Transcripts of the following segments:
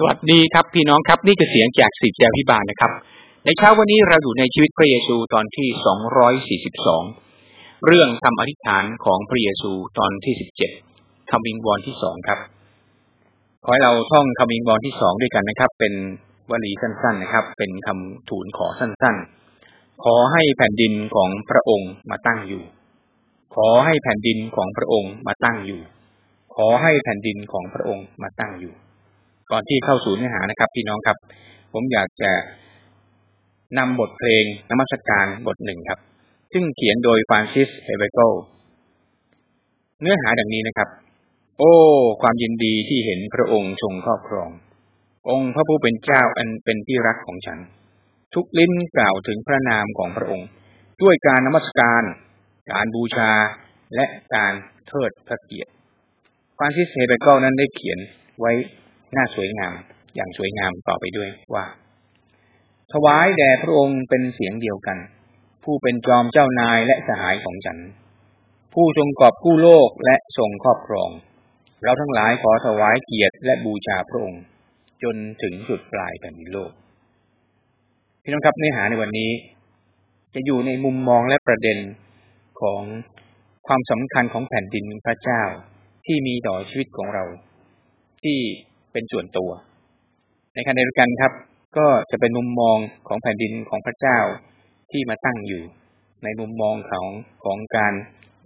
สวัสดีครับพี่น้องครับนี่คือเสียงจากสิทธิพิบาลนะครับ ในเช้าวันนี้เราอยู่ในชีวิตพระเยซูตอนที่สองร้อยสี่สิบสองเรื่องคำอธิษฐานของพระเยซูตอนที่สิบเจ็ดคำวิงวอนที่สองครับขอให้เราท่องคำวิงวอนที่สองด้วยกันนะครับ เป็นวลีสั้น ๆนะครับ เป็นคำทูลขอสั้น ๆ ขอให้แผ่นดินของพระองค์มาตั้งอยู่ ขอให้แผ่นดินของพระองค์มาตั้งอยู่ ขอให้แผ่นดินของพระองค์มาตั้งอยู่ ก่อนที่เข้าสู่เนื้อหานะครับ พี่น้องครับ ผมอยากจะนำบทเพลงนมัสการบทหนึ่งครับ ซึ่งเขียนโดยฟรานซิสเฮเบโกเนื้อหาดังนี้นะครับ โอ้ ความยินดีที่เห็นพระองค์ทรงครอบครอง องค์พระผู้เป็นเจ้าอันเป็นที่รักของฉัน ทุกลิ้นกล่าวถึงพระนามของพระองค์ ด้วยการนมัสการ การบูชาและการเทิดพระเกียรติฟรานซิสเฮเบโกนั้นได้เขียนไว้ น่าสวยงาม อย่างสวยงามต่อไปด้วยว่า ถวายแด่พระองค์เป็นเสียงเดียวกัน ผู้เป็นจอมเจ้านายและสหายของฉัน ผู้ทรงกอบกู้โลกและทรงครอบครอง เราทั้งหลายขอถวายเกียรติและบูชาพระองค์ จนถึงสุดปลายแผ่นดินโลกพี่น้องครับเนื้อหาในวันนี้ จะอยู่ในมุมมองและประเด็นของความสำคัญของแผ่นดินพระเจ้าที่มีต่อชีวิตของเรา ที่ เป็นส่วนตัว ในขณะเดียวกันครับ ก็จะเป็นมุมมองของแผ่นดินของพระเจ้าที่มาตั้งอยู่ ในมุมมองของของการ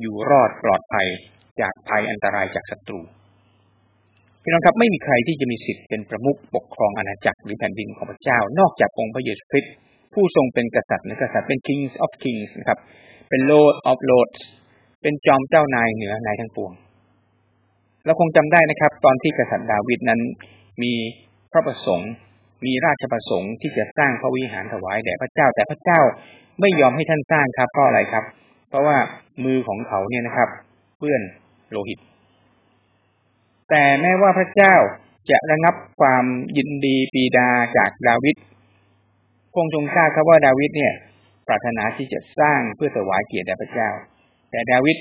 อยู่รอดปลอดภัยจากภัยอันตรายจากศัตรูพี่น้องครับไม่มีใครที่จะมีสิทธิ์เป็นประมุขปกครองอาณาจักรหรือแผ่นดินของพระเจ้า นอกจากองค์พระเยซูคริสต์ผู้ทรงเป็นกษัตริย์หรือกษัตริย์เป็น kings of Kings นะครับ เป็น Lord of Lords เป็นจอมเจ้านายเหนือนายทั้งปวง เราคงจำได้นะครับ ตอนที่กษัตริย์ดาวิดนั้น มีพระประสงค์ มีราชประสงค์ที่จะสร้างพระวิหารถวายแด่พระเจ้า แต่พระเจ้าไม่ยอมให้ท่านสร้างครับเพราะอะไรครับ เพราะว่ามือของเขาเนี่ยนะครับ เปื้อนโลหิต แต่แม้ว่าพระเจ้าจะระงับความยินดีปีดาจากดาวิดคงทรงทราบครับว่าดาวิดเนี่ย ปรารถนาที่จะสร้างเพื่อถวายเกียรติแด่พระเจ้า แต่ดาวิด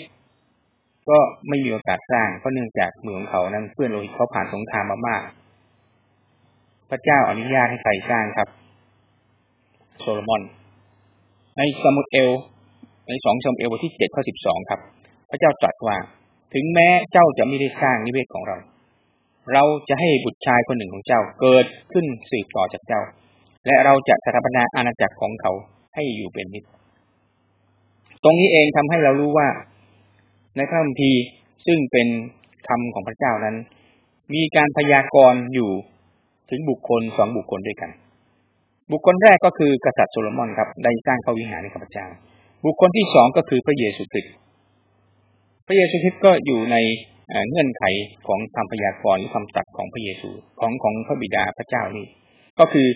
ก็ไม่มีโอกาสสร้างเพราะเนื่องจากเมืองเขานั้นเพื่อนโลหิตเขาผ่านสงครามมามาก พระเจ้าอนุญาตให้ใครสร้างครับ โซโลมอน ในสมุดเอล ในสองสมุดเอลบทที่เจ็ดข้อสิบสองครับ พระเจ้าตรัสว่า ถึงแม้เจ้าจะไม่ได้สร้างนิเวศของเรา เราจะให้บุตรชายคนหนึ่งของเจ้าเกิดขึ้นสืบต่อจากเจ้า และเราจะสถาปนาอาณาจักรของเขาให้อยู่เป็นนิจตรงนี้เองทำให้เรารู้ว่า ในพระคัมภีร์ซึ่งเป็นคำของพระเจ้านั้น มีการพยากรณ์อยู่ถึงบุคคลสองบุคคลด้วยกัน บุคคลแรกก็คือกษัตริย์โซโลมอนครับ ได้สร้างพระวิหารให้กับพระเจ้า บุคคลที่สองก็คือพระเยซูคริสต์พระเยซูคริสต์ก็อยู่ในเงื่อนไขของคำพยากรณ์หรือคำตัดของพระเยซูของของพระบิดาพระเจ้านี่ ก็คือ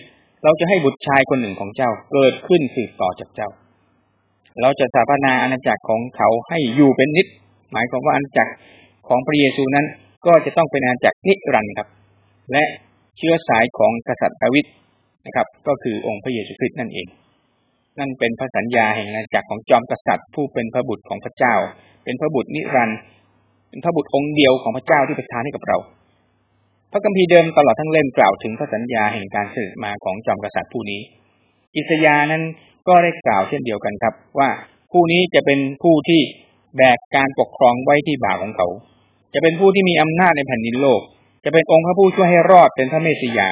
เราจะให้บุตรชายคนหนึ่งของเจ้าเกิดขึ้นสืบต่อจากเจ้า เราจะสถาปนาอาณาจักรของเขาให้อยู่เป็นนิจ หมายความว่าอาณาจักรของพระเยซูนั้นก็จะต้องเป็นอาณาจักรนิรันดร์ครับ และเชื้อสายของกษัตริย์ดาวิดนะครับ ก็คือองค์พระเยซูคริสต์นั่นเอง นั่นเป็นพระสัญญาแห่งอาณาจักรของจอมกษัตริย์ ผู้เป็นพระบุตรของพระเจ้า เป็นพระบุตรนิรันดร์เป็นพระบุตรองค์เดียวของพระเจ้าที่ประทานให้กับเรา พระคัมภีร์เดิมตลอดทั้งเล่มกล่าวถึงพระสัญญาแห่งการเสด็จมาของจอมกษัตริย์ผู้นี้ อิสยานั้นก็ได้กล่าวเช่นเดียวกันครับ ว่าผู้นี้จะเป็นผู้ที่ แบกการปกครองไว้ที่บ่าของเขา จะเป็นผู้ที่มีอำนาจในแผ่นดินโลก จะเป็นองค์พระผู้ช่วยให้รอดเป็นพระเมสสิยา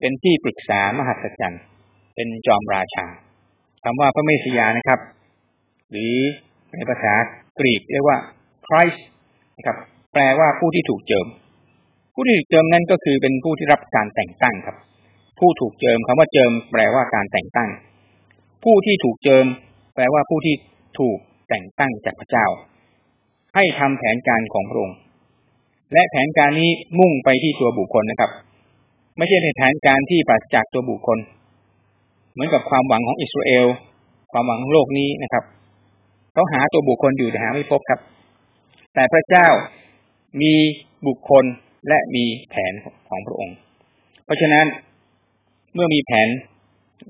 เป็นที่ปรึกษามหัศจรรย์ เป็นจอมราชาคำว่าพระเมสสิยานะครับ หรือในภาษากรีกเรียกว่า Christ นะครับ แปลว่าผู้ที่ถูกเจิม ผู้ที่ถูกเจิมนั้นก็คือเป็นผู้ที่รับการแต่งตั้งครับ ผู้ถูกเจิมคำว่าเจิม แปลว่าการแต่งตั้ง ผู้ที่ถูกเจิม แปลว่าผู้ที่ถูก แต่งตั้งจากพระเจ้า ให้ทำแผนการของพระองค์และแผนการนี้มุ่งไปที่ตัวบุคคลนะครับ ไม่ใช่ในแผนการที่ปราศจากตัวบุคคล เหมือนกับความหวังของอิสราเอล ความหวังของโลกนี้นะครับเขาหาตัวบุคคลอยู่แต่หาไม่พบครับ แต่พระเจ้ามีบุคคลและมีแผนของพระองค์ เพราะฉะนั้นเมื่อมีแผน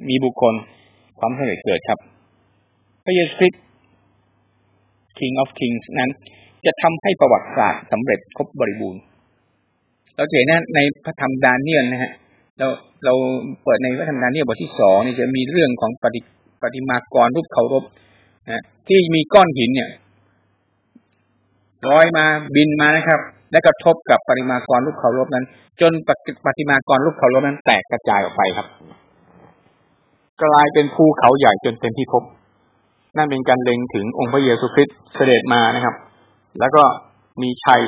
มีบุคคลความสำเร็จเกิดครับ พระเยซูคริสต์ King of Kings นั้น จะทำให้ประวัติศาสตร์สำเร็จครบบริบูรณ์ เราเห็นนะในพระธรรมดาเนียลนะฮะเราเราเปิดในพระธรรมดาเนียลบทที่สองนี่จะมีเรื่องของปฏิปฏิมากรรูปเคารพนะที่มีก้อนหินเนี่ยลอยมาบินมานะครับ และกระทบกับปฏิมากรรูปเคารพนั้น จนปฏิมากรรูปเคารพนั้นแตกกระจายออกไปครับ กลายเป็นภูเขาใหญ่จนเป็นที่พบ นั่นเป็นการเล็งถึงองค์พระเยซูคริสต์เสด็จมานะครับ แล้วก็มีชัย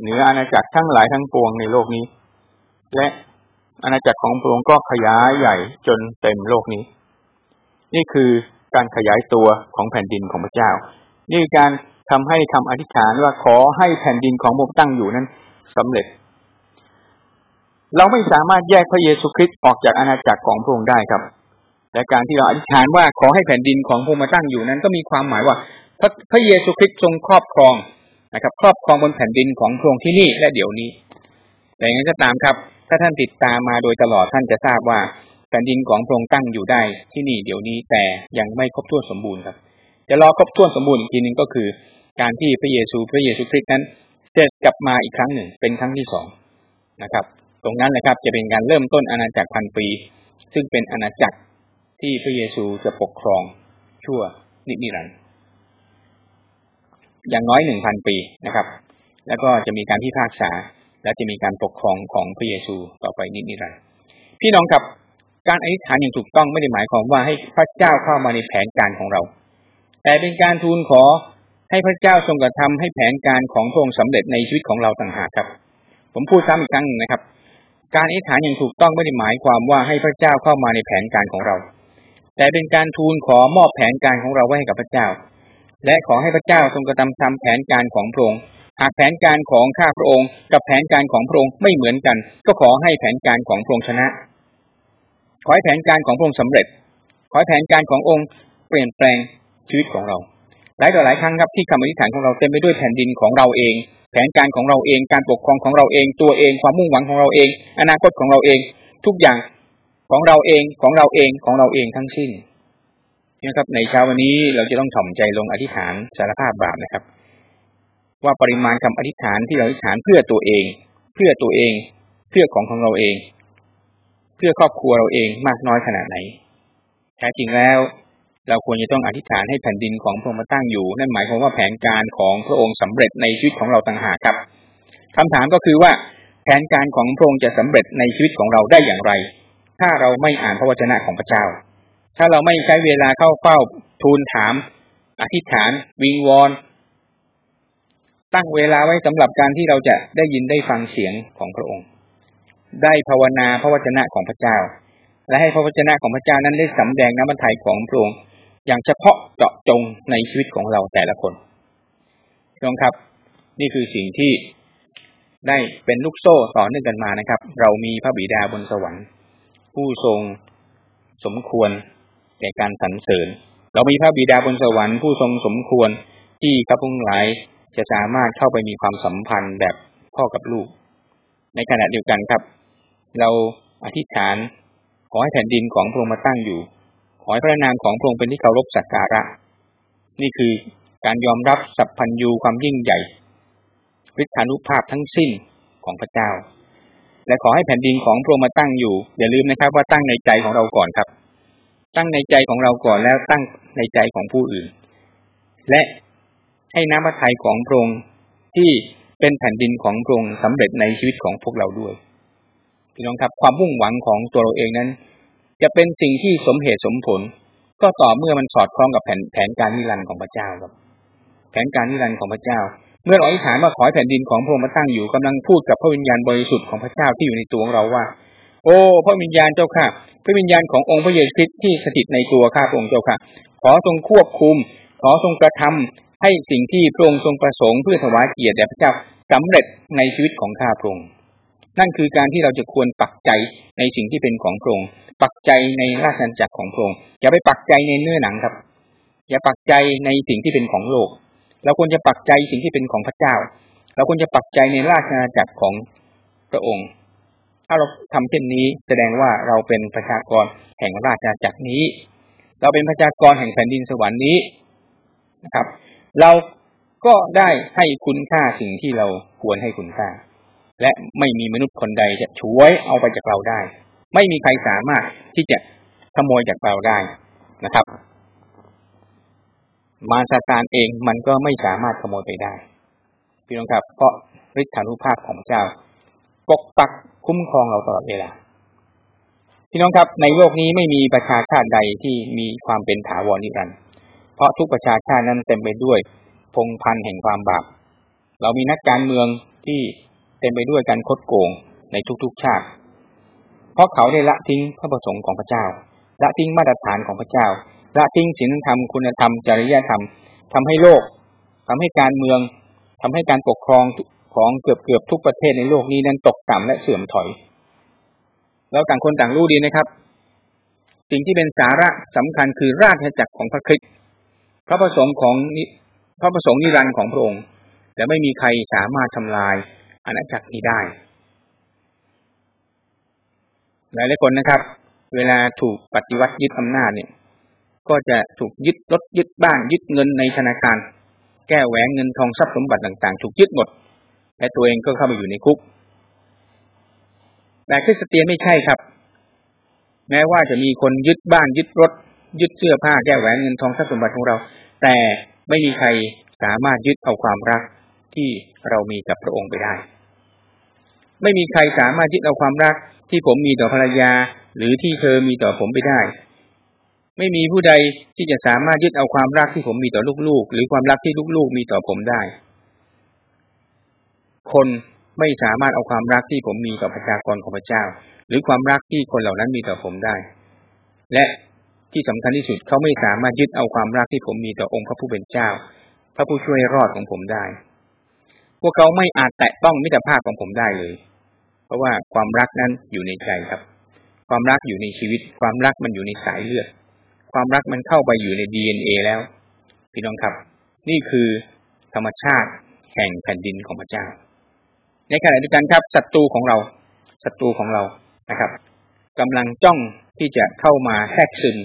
เหนืออาณาจักรทั้งหลายทั้งปวงในโลกนี้ และอาณาจักรของพระองค์ก็ขยายใหญ่จนเต็มโลกนี้ นี่คือการขยายตัวของแผ่นดินของพระเจ้า นี่การทำให้คำอธิษฐานว่าขอให้แผ่นดินของพระองค์ตั้งอยู่นั้นสำเร็จ เราไม่สามารถแยกพระเยซูคริสต์ออกจากอาณาจักรของพระองค์ได้ครับ และการที่เราอธิษฐานว่าขอให้แผ่นดินของพระองค์มาตั้งอยู่นั้น ก็มีความหมายว่าพระพระเยซูคริสต์ทรงครอบครองนะครับ ครอบครองบนแผ่นดินของพระองค์ที่นี่และเดี๋ยวนี้ แต่อย่างนั้นก็ตามครับ ถ้าท่านติดตามมาโดยตลอดท่านจะทราบว่าแผ่นดินของพระองค์ตั้งอยู่ได้ที่นี่เดี๋ยวนี้แต่ยังไม่ครบถ้วนสมบูรณ์ครับจะรอครบถ้วนสมบูรณ์อีกทีหนึ่งก็คือ การที่พระเยซูพระเยซูคริสต์นั้นเสด็จกลับมาอีกครั้งหนึ่งเป็นครั้งที่สองนะครับ ตรงนั้นนะครับจะเป็นการเริ่มต้นอาณาจักรพันปี ซึ่งเป็นอาณาจักร ที่พระเยซูจะปกครองชั่วนิรันดร์อย่างน้อยหนึ่งพันปีนะครับ แล้วก็จะมีการพิพากษา และจะมีการปกครองของพระเยซูต่อไปนินรันดร์พี่น้องครับการอธิษฐานอย่างถูกต้องไม่ได้หมายความว่าให้พระเจ้าเข้ามาในแผนการของเรา แต่เป็นการทูลขอให้พระเจ้าทรงกระทำให้แผนการของพระองค์สำเร็จในชีวิตของเราต่างหากครับ ผมพูดซ้ำอีกครั้งนึงนะครับ การอธิษฐานอย่างถูกต้องไม่ได้หมายความว่าให้พระเจ้าเข้ามาในแผนการของเรา แต่เป็นการทูลขอมอบแผนการของเราไว้ให้กับพระเจ้า และขอให้พระเจ้าทรงกระทำทำแผนการของพระองค์หากแผนการของข้าพระองค์ กับแผนการของพระองค์ไม่เหมือนกัน ก็ขอให้แผนการของพระองค์ชนะ ขอให้แผนการของพระองค์สำเร็จ ขอให้แผนการขององค์เปลี่ยนแปลงชีวิตของเรา หลายต่อหลายครั้งครับที่คำอธิษฐานของเราเต็มไปด้วยแผ่นดินของเราเอง แผนการของเราเอง การปกครองของเราเอง ตัวเอง ความมุ่งหวังของเราเอง อนาคตของเราเอง ทุกอย่าง ของเราเองของเราเองของเราเองทั้งสิ้นนะครับ ในเช้าวันนี้เราจะต้องถ่อมใจลงอธิษฐานสารภาพบาปนะครับ ว่าปริมาณคำอธิษฐานที่เราอธิษฐานเพื่อตัวเอง เพื่อตัวเอง เพื่อของของเราเอง เพื่อครอบครัวเราเองมากน้อยขนาดไหนแท้จริงแล้ว เราควรจะต้องอธิษฐานให้แผ่นดินของพระองค์มาตั้งอยู่ นั่นหมายความว่าแผนการของพระองค์สำเร็จในชีวิตของเราต่างหากครับคำถามก็คือว่าแผนการของพระองค์จะสำเร็จในชีวิตของเราได้อย่างไร ถ้าเราไม่อ่านพระวจนะของพระเจ้า ถ้าเราไม่ใช้เวลาเข้าเฝ้าทูลถาม อธิษฐาน วิงวอนตั้งเวลาไว้สำหรับการที่เราจะได้ยินได้ฟังเสียงของพระองค์ ได้ภาวนาพระวจนะของพระเจ้า และให้พระวจนะของพระเจ้านั้นได้สำแดงน้ำมันไถ่ของพระองค์อย่างเฉพาะเจาะจงในชีวิตของเราแต่ละคนน้องครับ นี่คือสิ่งที่ได้เป็นลูกโซ่ต่อเนื่องกันมานะครับ เรามีพระบิดาบนสวรรค์ ผู้ทรงสมควรแก่การสรรเสริญ เรามีพระบิดาบนสวรรค์ผู้ทรงสมควรที่ข้าพงหลายจะสามารถเข้าไปมีความสัมพันธ์แบบพ่อกับลูก ในขณะเดียวกันครับ เราอธิษฐานขอให้แผ่นดินของพระองค์มาตั้งอยู่ ขอให้พระนามของพระองค์เป็นที่เคารพสักการะ นี่คือการยอมรับสัพพัญญูความยิ่งใหญ่ฤทธานุภาพทั้งสิ้นของพระเจ้า และขอให้แผ่นดินของพระองค์มาตั้งอยู่ อย่าลืมนะครับว่าตั้งในใจของเราก่อนครับ ตั้งในใจของเราก่อนแล้วตั้งในใจของผู้อื่น และให้น้ำพระทัยของพระองค์ที่เป็นแผ่นดินของพระองค์สำเร็จในชีวิตของพวกเราด้วยพี่น้องครับความมุ่งหวังของตัวเราเองนั้น จะเป็นสิ่งที่สมเหตุสมผล ก็ต่อเมื่อมันสอดคล้องกับแผนแผนการนิรันดร์ของพระเจ้าครับ แผนการนิรันดร์ของพระเจ้า เมื่อเราอธิษฐานว่าขอให้แผ่นดินของพระองค์มาตั้งอยู่กำลังพูดกับพระวิญญาณบริสุทธิ์ของพระเจ้าที่อยู่ในตัวของเราว่า โอ้พระวิญญาณเจ้าค่ะ พระวิญญาณขององค์พระเยซูคริสต์ที่สถิตในตัวข้าพระองค์เจ้าค่ะ ขอทรงควบคุม ขอทรงกระทำให้สิ่งที่พระองค์ทรงประสงค์เพื่อถวายเกียรติแด่พระเจ้าสำเร็จในชีวิตของข้าพระองค์นั่นคือการที่เราจะควรปักใจในสิ่งที่เป็นของพระองค์ปักใจในราชอาณาจักรของพระองค์อย่าไปปักใจในเนื้อหนังครับ อย่าปักใจในสิ่งที่เป็นของโลก เราควรจะปักใจสิ่งที่เป็นของพระเจ้า เราควรจะปักใจในราชอาณาจักรของพระองค์ ถ้าเราทำเช่นนี้แสดงว่าเราเป็นประชากรแห่งราชอาณาจักรนี้ เราเป็นประชากรแห่งแผ่นดินสวรรค์นี้นะครับ เราก็ได้ให้คุณค่าสิ่งที่เราควรให้คุณค่า และไม่มีมนุษย์คนใดจะช่วยเอาไปจากเราได้ ไม่มีใครสามารถที่จะขโมยจากเราได้นะครับ มารซาตานเองมันก็ไม่สามารถขโมยไปได้ พี่น้องครับ เพราะฤทธานุภาพของเจ้า ปกปักคุ้มครองเราตลอดเวลา พี่น้องครับ ในโลกนี้ไม่มีประชาชาติใดที่มีความเป็นถาวรนิรันดร์เพราะทุกประชาชาตินั้นเต็มไปด้วยพงพันแห่งความบาป เรามีนักการเมืองที่เต็มไปด้วยการคดโกงในทุกๆชาติ เพราะเขาได้ละทิ้งพระประสงค์ของพระเจ้า ละทิ้งมาตรฐานของพระเจ้า ละทิ้งศีลธรรมคุณธรรมจริยธรรมทำให้โลกทำให้การเมืองทำให้การปกครองของเกือบเกือบทุกประเทศในโลกนี้นั้นตกต่ำและเสื่อมถอย เราต่างคนต่างรู้ดีนะครับ สิ่งที่เป็นสาระสำคัญคือราชจักรของพระคริสต์พระประสงค์ของพระประสงค์นิรันดร์ของพระองค์แต่ไม่มีใครสามารถทำลายอาณาจักรนี้ได้ หลายหลายคนนะครับ เวลาถูกปฏิวัติยึดอำนาจเนี่ย ก็จะถูกยึดรถยึดบ้านยึดเงินในธนาคาร แก้แหวนเงินทองทรัพย์สมบัติต่างๆ ถูกยึดหมด และตัวเองก็เข้าไปอยู่ในคุก แต่คริสเตียนไม่ใช่ครับ แม้ว่าจะมีคนยึดบ้านยึดรถ ยึดเสื้อผ้าแก้แหวนเงินทองทรัพย์สมบัติของเรา แต่ไม่มีใครสามารถยึดเอาความรักที่เรามีกับพระองค์ไปได้ ไม่มีใครสามารถยึดเอาความรักที่ผมมีต่อภรรยา หรือที่เธอมีต่อผมไปได้ ไม่มีผู้ใดที่จะสามารถยึดเอาความรักที่ผมมีต่อลูกๆ หรือความรักที่ลูกๆมีต่อผมได้ คนไม่สามารถเอาความรักที่ผมมีต่อประชากรของพระเจ้า หรือความรักที่คนเหล่านั้นมีต่อผมได้ และที่สำคัญที่สุดเขาไม่สามารถยึดเอาความรักที่ผมมีต่อองค์พระผู้เป็นเจ้า พระผู้ช่วยรอดของผมได้ พวกเขาไม่อาจแตะต้องมิตรภาพของผมได้เลย เพราะว่าความรักนั้นอยู่ในใจครับ ความรักอยู่ในชีวิต ความรักมันอยู่ในสายเลือด ความรักมันเข้าไปอยู่ในดีเอ็นเอแล้ว พี่น้องครับ นี่คือธรรมชาติแห่งแผ่นดินของพระเจ้า ในขณะเดียวกันครับศัตรูของเราศัตรูของเรานะครับกำลังจ้องที่จะเข้ามาแทรกซึม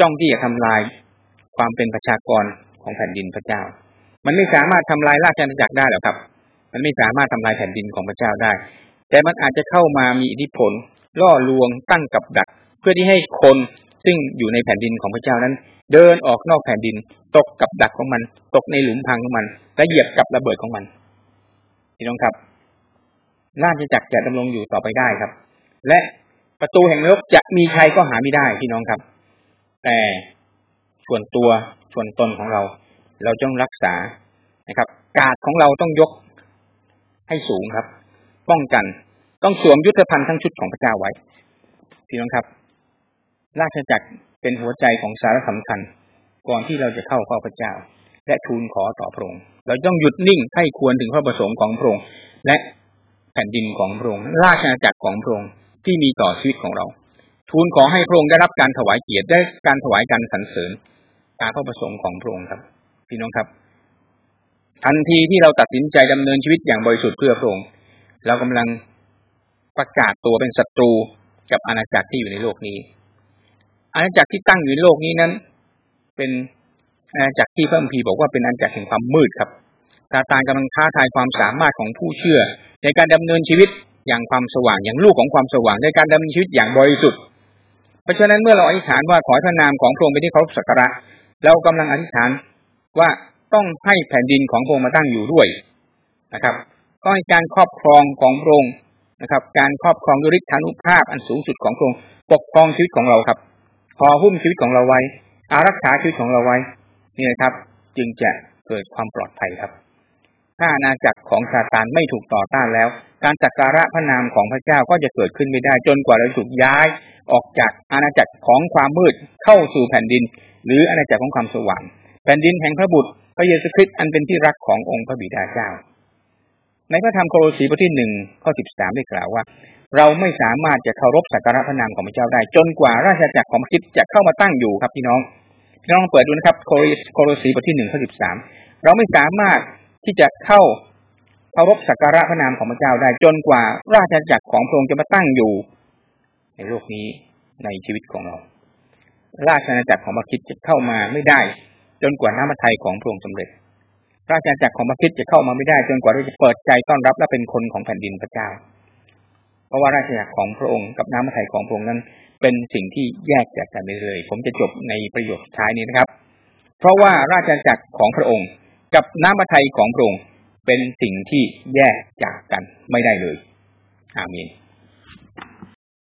จ้องที่จะทำลายความเป็นประชากรของแผ่นดินพระเจ้า มันไม่สามารถทำลายราชอาณาจักรได้หรอกครับ มันไม่สามารถทำลายแผ่นดินของพระเจ้าได้ แต่มันอาจจะเข้ามามีอิทธิพลล่อลวงตั้งกับดัก เพื่อที่ให้คน ซึ่งอยู่ในแผ่นดินของพระเจ้านั้น เดินออกนอกแผ่นดิน ตกกับดักของมัน ตกในหลุมพังของมัน และเหยียบกับระเบิดของมันพี่น้องครับราชจักรจะดำรงอยู่ต่อไปได้ครับ และประตูแห่งนรกจะมีใครก็หาไม่ได้พี่น้องครับ แต่ส่วนตัวส่วนตนของเรา เราต้องรักษานะครับ กาดของเราต้องยกให้สูงครับ ป้องกันต้องสวมยุทธภัณฑ์ทั้งชุดของพระเจ้าไว้พี่น้องครับ ราชจักรเป็นหัวใจของสาระสำคัญ ก่อนที่เราจะเข้าเฝ้าพระเจ้า และทูลขอต่อพระองค์เราต้องหยุดนิ่งให้ควรถึงพระประสงค์ของพระองค์และแผ่นดินของพระองค์ราชอาณาจักรของพระองค์ที่มีต่อชีวิตของเรา ทูลขอให้พระองค์ได้รับการถวายเกียรติได้การถวายการสรรเสริญตามพระประสงค์ของพระองค์ครับ พี่น้องครับทันทีที่เราตัดสินใจดำเนินชีวิตอย่างบริสุทธิ์เพื่อพระองค์เรากำลังประกาศตัวเป็นศัตรูกับอาณาจักรที่อยู่ในโลกนี้ อาณาจักรที่ตั้งอยู่ในโลกนี้นั้น เป็นอาณาจักรที่พระคัมภีร์บอกว่าเป็นอาณาจักรแห่งความมืดครับซาตานกำลังท้าทายความสามารถของผู้เชื่อ ในการดำเนินชีวิตอย่างความสว่างอย่างลูกของความสว่างในการดำเนินชีวิตอย่างบริสุทธิ์ เพราะฉะนั้นเมื่อเราอธิษฐานว่าขอพระนามของพระองค์เป็นที่เคารพสักการะเรากำลังอธิษฐานว่าต้องให้แผ่นดินของพระองค์มาตั้งอยู่ด้วยนะครับ ก็ให้การครอบครองของพระองค์นะครับ การครอบครองด้วยฤทธานุภาพอันสูงสุดของพระองค์ปกครองชีวิตของเราครับ พอหุ้มชีวิตของเราไว้ อารักษาชีวิตของเราไว้ นี่นะครับ จึงจะเกิดความปลอดภัยครับ ถ้าอาณาจักรของซาตานไม่ถูกต่อต้านแล้ว การจักการะพระนามของพระเจ้าก็จะเกิดขึ้นไม่ได้จนกว่าเราถูกย้ายออกจากอาณาจักรของความมืดเข้าสู่แผ่นดิน หรืออาณาจักรของความสว่างแผ่นดินแห่งพระบุตรพระเยซูคริสต์อันเป็นที่รักขององค์พระบิดาเจ้า ในพระธรรมโคโลสีบทที่หนึ่งข้อสิบสามได้กล่าวว่า เราไม่สามารถจะเคารพสักการะพระนามของพระเจ้าได้ จนกว่าราชาจักรของพระคิดจะเข้ามาตั้งอยู่ครับพี่น้องพี่น้องเปิดดูนะครับโคโลสีบทที่หนึ่งข้อสิบสามเราไม่สามารถที่จะเข้าเคารพสักการะพระนามของพระเจ้าได้ จนกว่าราชาจักรของพระองค์จะมาตั้งอยู่ ในโลกนี้ในชีวิตของเรา ราชอาณาจักรของพระคิดจะเข้ามาไม่ได้ จนกว่าน้ำพระทัยของพระองค์สำเร็จ ราชอาณาจักรของพระคริสต์จะเข้ามาไม่ได้ จนกว่าเราจะเปิดใจต้อนรับและเป็นคนของแผ่นดินพระเจ้า เพราะว่าราชยักของพระองค์กับน้ำพระทัยของพระองค์นั้น เป็นสิ่งที่แยกจากกันเลย ผมจะจบในประโยคท้ายนี้นะครับ เพราะว่าราชจักรของพระองค์ กับน้ำพระทัยของพระองค์เป็นสิ่งที่แยกจากกันไม่ได้เลย อาเมน